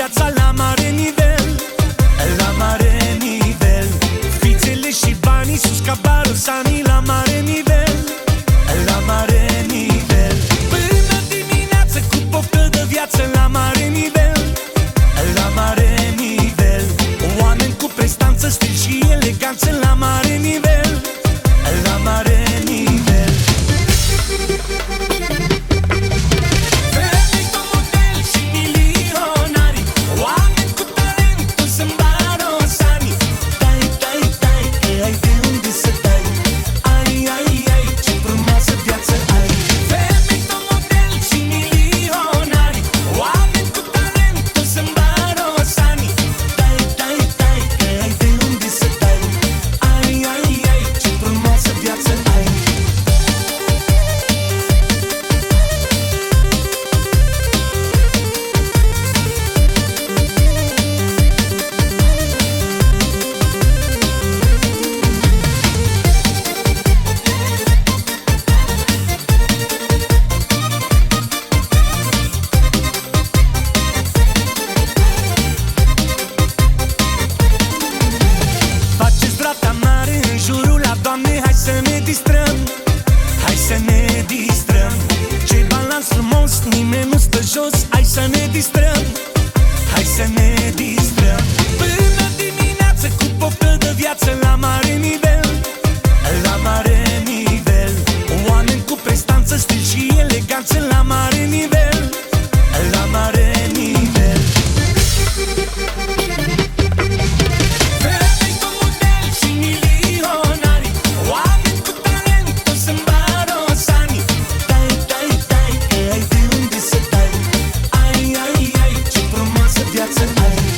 piața la să ne distrăm. Ce balans frumos, nimeni nu stă jos Hai să ne distrăm. to play.